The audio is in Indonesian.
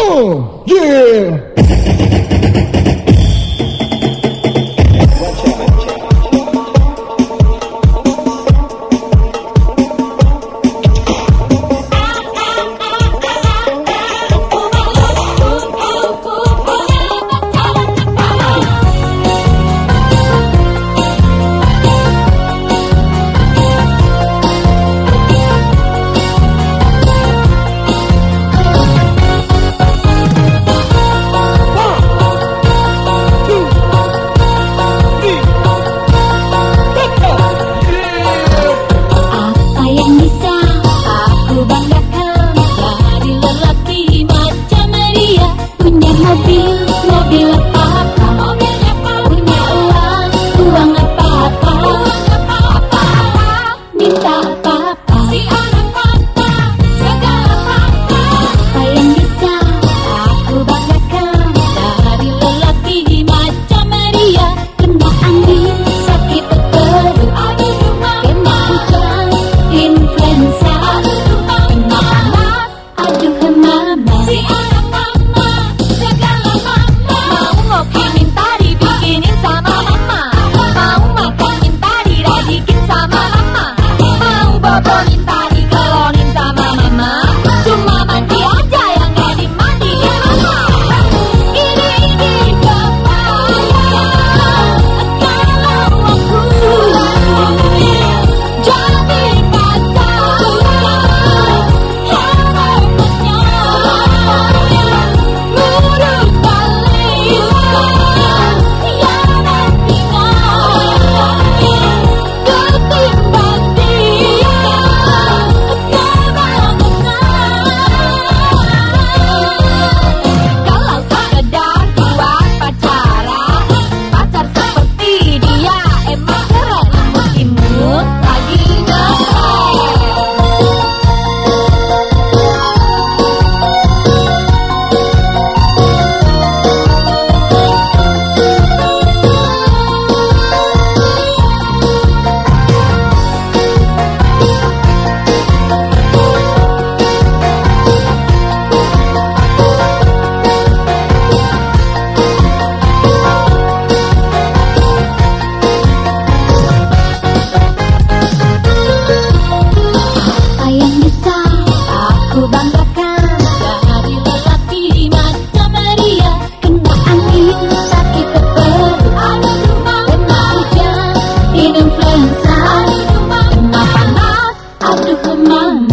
Oh, yeah! Party on Aku banggakan dari lelaki mata Maria Kena angin sakit teper Ada rumah Kena hujan influenza Kena panas Aduh ke mana